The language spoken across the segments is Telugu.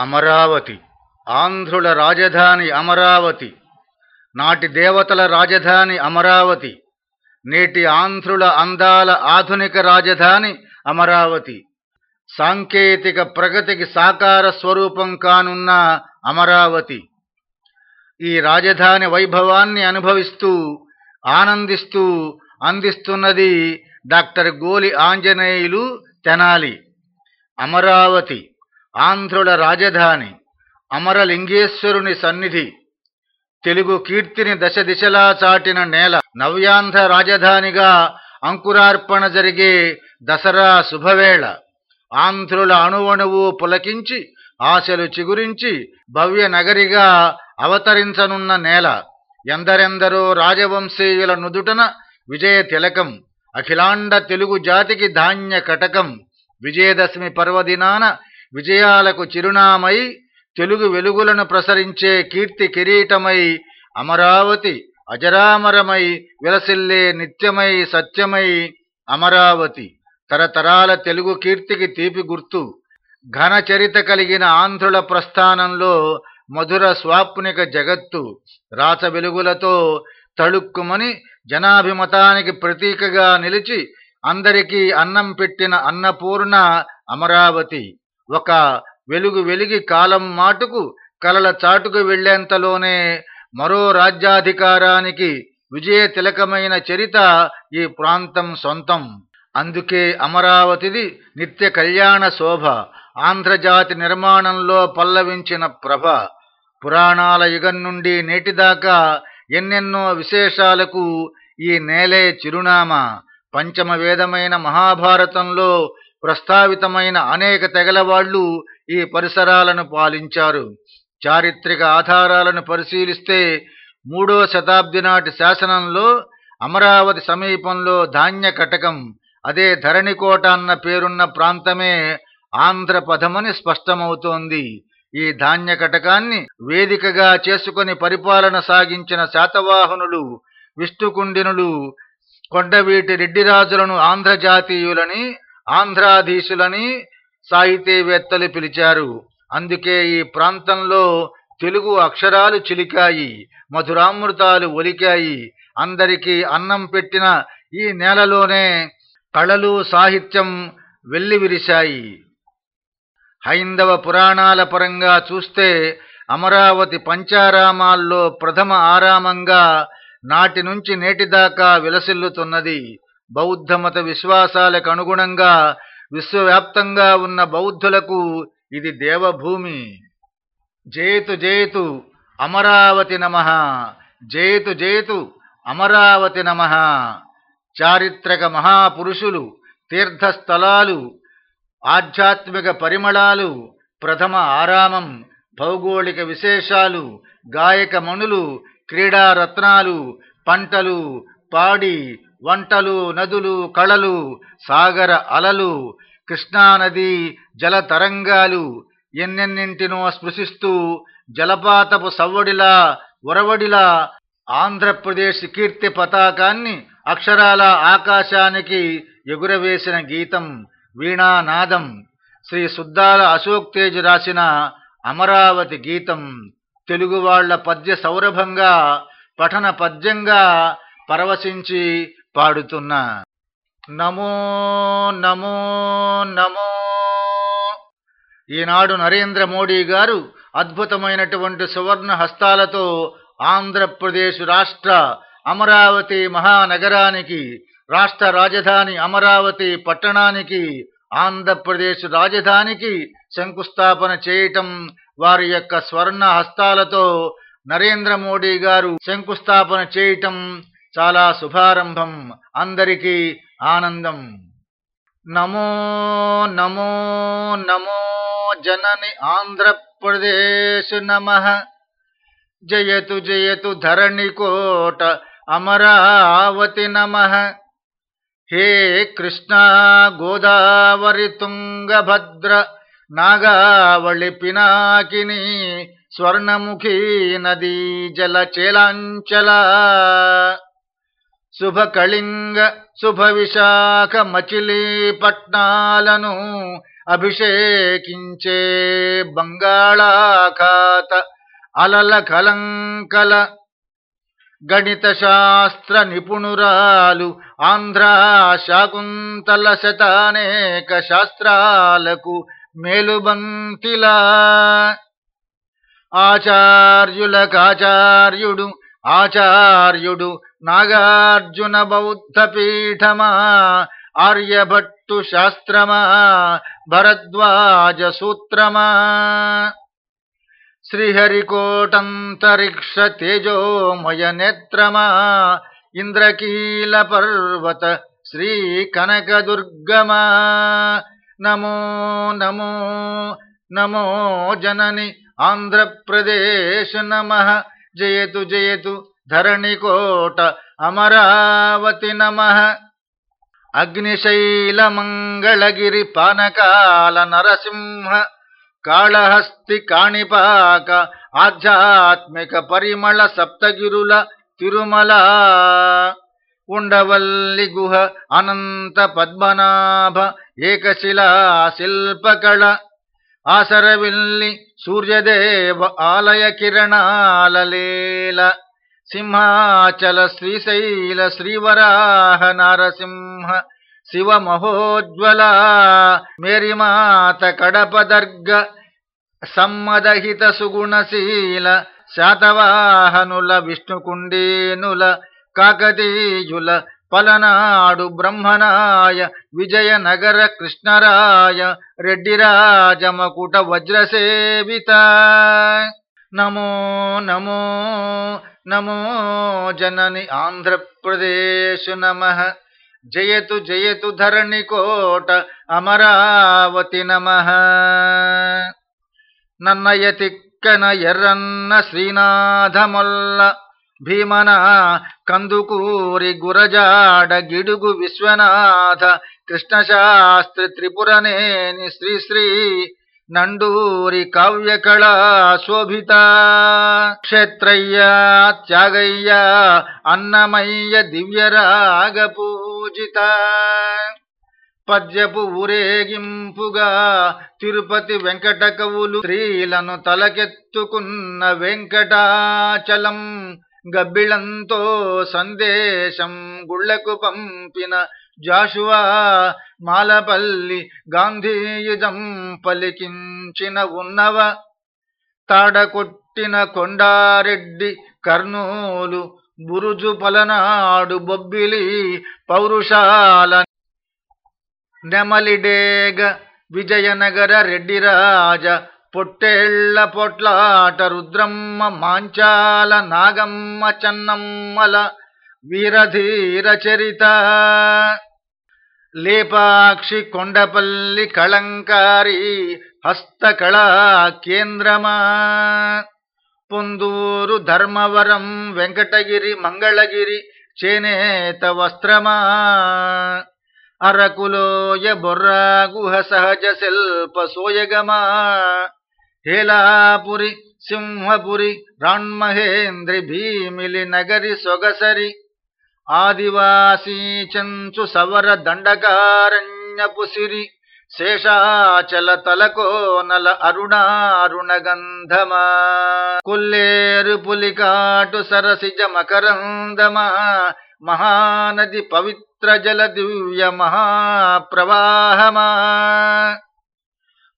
అమరావతి ఆంధ్రుల రాజధాని అమరావతి నాటి దేవతల రాజధాని అమరావతి నేటి ఆంధ్రుల అందాల ఆధునిక రాజధాని అమరావతి. సాంకేతిక ప్రగతికి సాకార స్వరూపం కానున్న అమరావతి. ఈ రాజధాని వైభవాన్ని అనుభవిస్తూ ఆనందిస్తూ అందిస్తున్నది డాక్టర్ గోలి ఆంజనేయులు తెనాలి. అమరావతి ఆంధ్రుల రాజధాని అమరలింగేశ్వరుని సన్నిధి తెలుగు కీర్తిని దశ దిశలా చాటిన నేల నవ్యాంధ్ర రాజధానిగా అంకురార్పణ జరిగే దసరా శుభవేళ. ఆంధ్రుల అణువణువు పులకించి ఆశలు చిగురించి భవ్య నగరిగా అవతరించనున్న నేల. ఎందరెందరో రాజవంశీయుల నుదుటన విజయ తిలకం అఖిలాండ తెలుగు జాతికి ధాన్య కటకం. విజయదశమి పర్వదినాన విజయాలకు చిరునామై తెలుగు వెలుగులను ప్రసరించే కీర్తి కిరీటమై అమరావతి అజరామరమై విలసిల్లే నిత్యమై సత్యమై అమరావతి. తరతరాల తెలుగు కీర్తికి తీపి గుర్తు. ఘన చరిత కలిగిన ఆంధ్రుల ప్రస్థానంలో మధుర స్వాప్నిక జగత్తు. రాచ వెలుగులతో తళుక్కుమని జనాభిమతానికి ప్రతీకగా నిలిచి అందరికీ అన్నం పెట్టిన అన్నపూర్ణ అమరావతి. ఒక వెలుగు వెలిగి కాలం మాటుకు కలల చాటుకు వెళ్ళేంతలోనే మరో రాజ్యాధికారానికి విజయ తిలకమైన చరిత ఈ ప్రాంతం సొంతం. అందుకే అమరావతిది నిత్య కళ్యాణ శోభ ఆంధ్రజాతి నిర్మాణంలో పల్లవించిన ప్రభ. పురాణాల యుగం నుండి నేటిదాకా ఎన్నెన్నో విశేషాలకు ఈ నేలే చిరునామా. పంచమ వేదమైన మహాభారతంలో ప్రస్తావితమైన అనేక తెగలవాళ్ళు ఈ పరిసరాలను పాలించారు. చారిత్రక ఆధారాలను పరిశీలిస్తే మూడో శతాబ్ది నాటి శాసనంలో అమరావతి సమీపంలో ధాన్య కటకం అదే ధరణికోట అన్న పేరున్న ప్రాంతమే ఆంధ్రపథమని స్పష్టమవుతోంది. ఈ ధాన్య కటకాన్ని వేదికగా చేసుకుని పరిపాలన సాగించిన శాతవాహనులు విష్ణుకుండినులు కొండవీటి రెడ్డిరాజులను ఆంధ్రజాతీయులని ఆంధ్రాధీశులని సాహితీవేత్తలు పిలిచారు. అందుకే ఈ ప్రాంతంలో తెలుగు అక్షరాలు చిలికాయి మధురామృతాలు ఒలికాయి. అందరికీ అన్నం పెట్టిన ఈ నేలలోనే కళలు సాహిత్యం వెల్లివిరిశాయి. హైందవ పురాణాల పరంగా చూస్తే అమరావతి పంచారామాల్లో ప్రథమ ఆరామంగా నాటి నుంచి నేటిదాకా విలసిల్లుతున్నది. బౌద్ధమత విశ్వాసాలకు అనుగుణంగా విశ్వవ్యాప్తంగా ఉన్న బౌద్ధులకు ఇది దేవభూమి. జేతు జేతు అమరావతి నమ. జేతు జేతు అమరావతి నమ. చారిత్రక మహాపురుషులు తీర్థస్థలాలు ఆధ్యాత్మిక పరిమళాలు ప్రథమ ఆరామం భౌగోళిక విశేషాలు గాయక మణులు క్రీడారత్నాలు పంటలు పాడి వంటలు నదులు కళలు సాగర అలలు కృష్ణానది జల తరంగాలు ఎన్నెన్నింటినో స్పృశిస్తూ జలపాతపు సవ్వడిలా ఉరవడిలా ఆంధ్రప్రదేశ్ కీర్తి పతాకాన్ని అక్షరాల ఆకాశానికి ఎగురవేసిన గీతం వీణానాదం. శ్రీ సుద్దాల అశోక్ తేజ్ రాసిన అమరావతి గీతం తెలుగువాళ్ళ పద్య సౌరభంగా పఠన పద్యంగా పరవశించి పాడుతున్న నమో నమో నమో. ఈనాడు నరేంద్ర మోడీ గారు అద్భుతమైనటువంటి సువర్ణ హస్తాలతో ఆంధ్రప్రదేశ్ రాష్ట్ర అమరావతి మహానగరానికి రాష్ట్ర రాజధాని అమరావతి పట్టణానికి ఆంధ్రప్రదేశ్ రాజధానికి శంకుస్థాపన చేయటం వారి యొక్క స్వర్ణ హస్తాలతో నరేంద్ర మోడీ గారు శంకుస్థాపన చేయటం చాలా శుభారంభం. అందరికీ ఆనందం. నమో నమో నమో జనని ఆంధ్రప్రదేశ్ నమ. జయతు జయతు ధరణికోట అమరావతి నమ. హే కృష్ణ గోదావరి తుంగభద్ర నాగావళి పినాకిని స్వర్ణముఖీ నదీ జల శుభ కళింగ శుభ విశాఖ మచిలీపట్నాలను అభిషేకించే బంగాళాఖాత అలల కలంకల గణిత శాస్త్ర నిపుణురాలు ఆంధ్ర శాకుంతల శతానేక శాస్త్రాలకు మేలుబంతిలా. ఆచార్యులకాచార్యుడు ఆచార్యుడు నాగార్జున బౌద్ధ పీఠమా ఆర్యభట్టు శాస్త్రమా భరద్వాజ సూత్రమా శ్రీహరికోటంతరిక్ష తేజోమయ నేత్రమా ఇంద్రకీల పర్వత శ్రీ కనకదుర్గమా నమో నమో నమో జనని ఆంధ్రప్రదేశ్ నమ జయతు జయతు ధరణికోట అమరావతి నమ. అగ్నిశైల మంగళగిరి పానకాల నరసింహ కాళహస్తి కాణిపాక ఆధ్యాత్మిక పరిమళ సప్తగిరుల తిరుమల ఉండవల్లి గుహ అనంత పద్మనాభ ఏకశిలా శిల్పకళ. ಆಸರವಿಲ್ಲಿ ಸೂರ್ಯದೇವ ಆಲಯ ಕಿರಣಾಲಲೀಲ, ಸಿಂಹಾಚಲ ಶ್ರೀಶೈಲ ಶ್ರೀವರಾಹ ನಾರಸಿಂಹ, ಶಿವ ಮಹೋಜ್ವಲ, ಮೇರಿಮಾತ ಕಡಪದರ್ಗ ಸಮ್ಮದಹಿತ ಸುಗುಣಶೀಲ ಶಾತವಾಹನುಲ, ವಿಷ್ಣುಕುಂಡೇನುಲ, ಕಾಕತೀಯುಲ పలనాడు బ్రహ్మనాయ విజయనగర కృష్ణరాయ రెడ్డిరాజమకుట వజ్రసేవిత. నమో నమో నమో జనని ఆంధ్రప్రదేశ్ నమ. జయతు జయతు ధరణికోట అమరావతి నమ. నన్నయ తిక్కన ఎర్రన్న శ్రీనాథమొల్ల భీమన కందుకూరి గురజాడ గిడుగు విశ్వనాథ కృష్ణశాస్త్రి త్రిపురనేని శ్రీశ్రీ నండూరి కావ్యకళా శోభిత. క్షేత్రయ్య త్యాగయ్య అన్నమయ్య దివ్యరాగ పూజిత. పద్యపు ఊరేగింపుగా తిరుపతి వెంకట కవులు స్త్రీలను తలకెత్తుకున్న వెంకటాచలం గబ్బిళంతో సందేశం గుళ్ళకు పంపిన జాషువా మాలపల్లి గాంధీయుజం పలికించిన ఉన్నవ తాడకొట్టిన కొండారెడ్డి కర్నూలు బురుజు పలనాడు బొబ్బిలి పౌరుషాల నెమలిడేగ విజయనగర రెడ్డిరాజ పొట్టేళ్ళ పొట్లాట రుద్రమ్మ మాంచాల నాగమ్మ చన్నమ్మల వీరధీర చరిత. లేపాక్షి కొండపల్లి కళంకారి హస్తకళా కేంద్రమా. పొందూరు ధర్మవరం వెంకటగిరి మంగళగిరి చేనేత వస్త్రమా. అరకులోయ బొర్రా గుహ సహజ శిల్ప సోయగమా. హేలాపురి సింహపురి రాణ్మహేంద్రి భీమిలి నగరి సొగసరి ఆదివాసీ చెంచు సవర దండకారణ్యపు సిరి శేషాచల తలకోనల అరుణారుణగంధమా కొల్లేరు పులికాటు సరసిజ మకరందమా మహానది పవిత్ర జల దివ్య మహాప్రవాహమా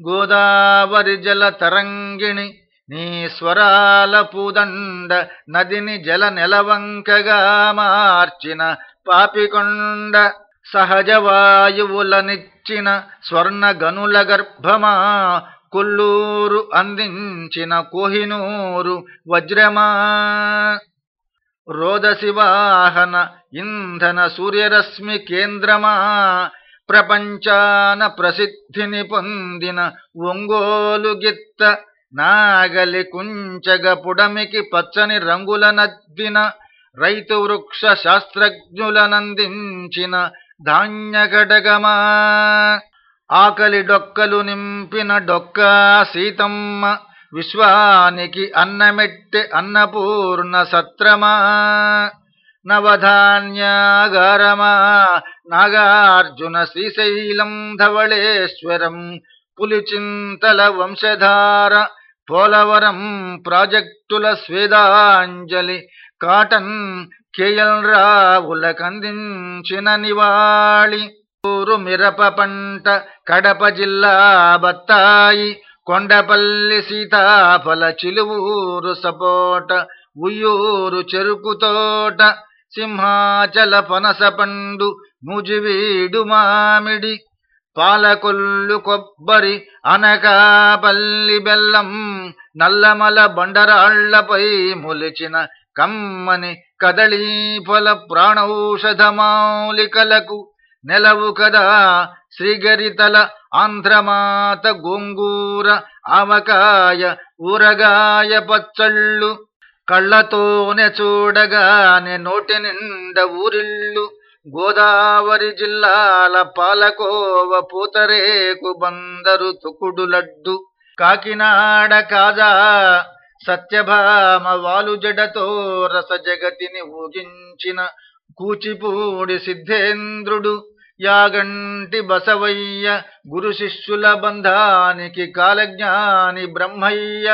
గోదావరి జల తరంగిణి నీ స్వరాల పూదండ నదిని జల నెలవంకగా మార్చిన పాపికొండ సహజ వాయువులనిచ్చిన స్వర్ణ గనుల గర్భమా కొల్లూరు అందించిన కోహినూరు వజ్రమా. రోదశివాహన ఇంధన సూర్యరశ్మి కేంద్రమా. ప్రపంచాన ప్రసిద్ధిని పొందిన ఒంగోలు గిత్త నాగలి కుంచగ పుడమికి పచ్చని రంగుల నద్దిన రైతు వృక్ష శాస్త్రజ్ఞులనందించిన ధాన్యగడగమా. ఆకలి డొక్కలు నింపిన డొక్కా సీతమ్మ విశ్వానికి అన్నమెట్టె అన్నపూర్ణ సత్రమా. నవధాన్యాగారమా? నాగార్జున శ్రీశైలం ధవళేశ్వరం పులిచింతల వంశధార పోలవరం ప్రాజెక్టుల స్వేదాంజలి కాటన్ కేఎల్ రావులకందించిన నివాళి ఊరు మిరప పంట కడప జిల్లా బత్తాయి కొండపల్లి సీతాఫల చిలువూరు సపోట ఉయ్యూరు చెరుకుతోట సింహాచల పనస పండు ముజివీడు మామిడి పాలకొల్లు కొబ్బరి అనకాపల్లి బెల్లం నల్లమల బండరాళ్ళపై మొలిచిన కమ్మని కదళీ ఫల ప్రాణౌషధ మౌలికలకు నెలవు కదా శ్రీగరితల ఆంధ్రమాత గోంగూర ఆవకాయ ఊరగాయ పచ్చళ్ళు. కళ్ళతోనే చూడగానే నోటి నిండా ఊరిళ్ళు గోదావరి జిల్లాల పాలకోవ పూతరేకు బందరు తుకుడు లడ్డు. కాకినాడ కాజా సత్యభామ వాలు జడతో రస జగతిని ఊగించిన కూచిపూడి సిద్ధేంద్రుడు. యాగంటి బసవయ్య గురు శిష్యుల బంధానికి కాలజ్ఞాని బ్రహ్మయ్య.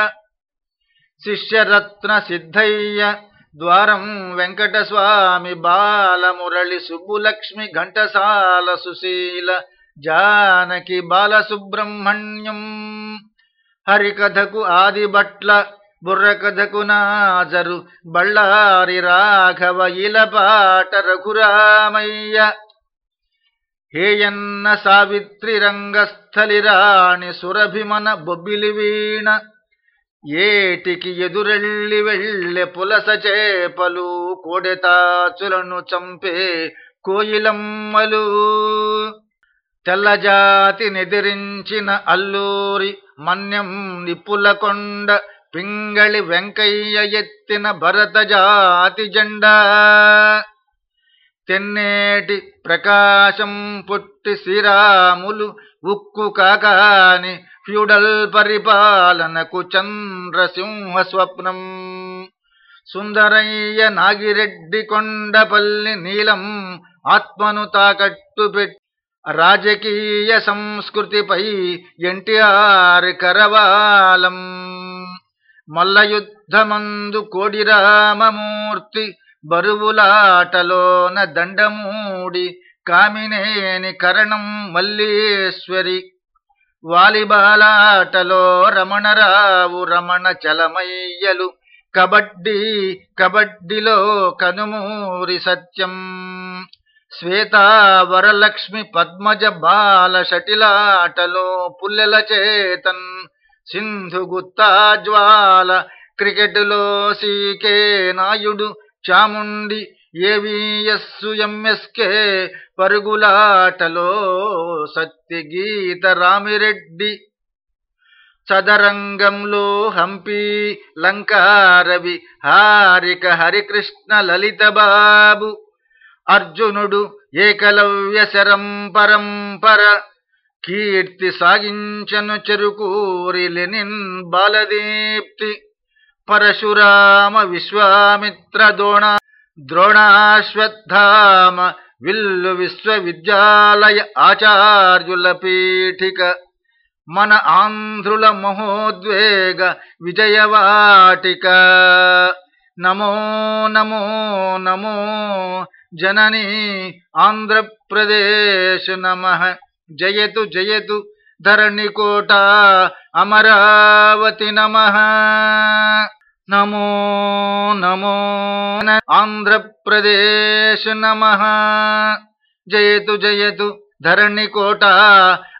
శిష్యరత్న సిద్ధయ్య ద్వారం వెంకటస్వామి బాలమురళి సుబ్బులక్ష్మి ఘంటసాల సుశీల జానకి బాలసుబ్రహ్మణ్యం. హరికథకు ఆదిభట్ల బుర్రకథకు నాజరు బళ్ళారి రాఘవ ఇలపాట రఘురామయ్య. హేయన్న సావిత్రి రంగస్థలి రాణి సురభిమన బొబ్బిలి వీణ ఏటికి ఎదురెళ్ళి వెళ్ళె పులస చేపలు కోడెతాచులను చంపే కోయిలమ్మలు. తెల్లజాతి నెదిరించిన అల్లూరి మన్యం నిప్పులకొండ పింగళి వెంకయ్య ఎత్తిన భరత జాతి జెండా. తెన్నేటి ప్రకాశం పుట్టి శ్రీరాములు ఉక్కు కాకాని ఫ్యూడల్ పరిపాలనకు చంద్రసింహ స్వప్నం సుందరయ్య నాగిరెడ్డి కొండపల్లి నీలం ఆత్మను తాకట్టు పెట్టి రాజకీయ సంస్కృతిపై ఎన్టీఆర్ కరవాలం. మల్లయుద్ధమందు కోడిరామమూర్తి బరువులాటలోన దండమూడి కామినేని కరణం మల్లేశ్వరి వాలిబాలాటలో రమణరావు రమణ చలమయ్యలు. కబడ్డీ కబడ్డీలో కనుమూరి సత్యం. శ్వేతా వరలక్ష్మి పద్మజ బాల షటిలాటలో పుల్లెల చేతన్. సింధు గుత్తాజ్వాల క్రికెట్లో CK Nayudu Chamundi AVS MSK పరుగులాటలో Geetha Ramireddy. చదరంగంలో హంపి లంకారవి హారిక హరికృష్ణ లలిత బాబు. అర్జునుడు ఏకలవ్య శరం పరంపర కీర్తి సాగించను చెరుకూరి లెనిన్ బాలదీప్తి. పరశురామ విశ్వామిత్ర దోణ ద్రోణాశ్వత్థామ విల్లు విశ్వవిద్యాలయ ఆచార్యుల పీఠిక మన ఆంధ్రుల మహోద్వేగ విజయవాటిక. నమో నమో నమో జననీ ఆంధ్రప్రదేశ్ నమ. జయతు జయతు ధరణికోట అమరావతి నమ. నమో నమో ఆంధ్రప్రదేశ్ నమ. జయతు జయతు ధరణికోట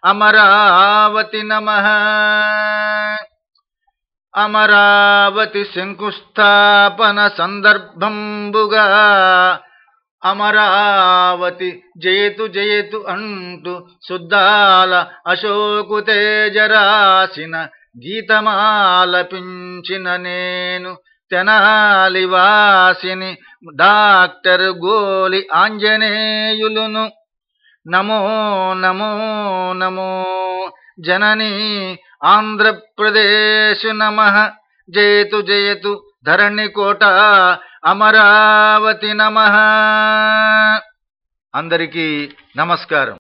అమరావతి నమ. అమరావతి శంకుస్థాపన సందర్భంబుగా అమరావతి జయతు జయతు అంటూ శుద్ధాల అశోకు తేజరాసిన గీతమాలపించిన నేను తెనాలి వాసిని డాక్టర్ గోలి ఆంజనేయులును. నమో నమో నమో. జననీ ఆంధ్రప్రదేశు నమ. జయతు జయతు. ధరణికోట అమరావతి నమ. అందరికీ నమస్కారం.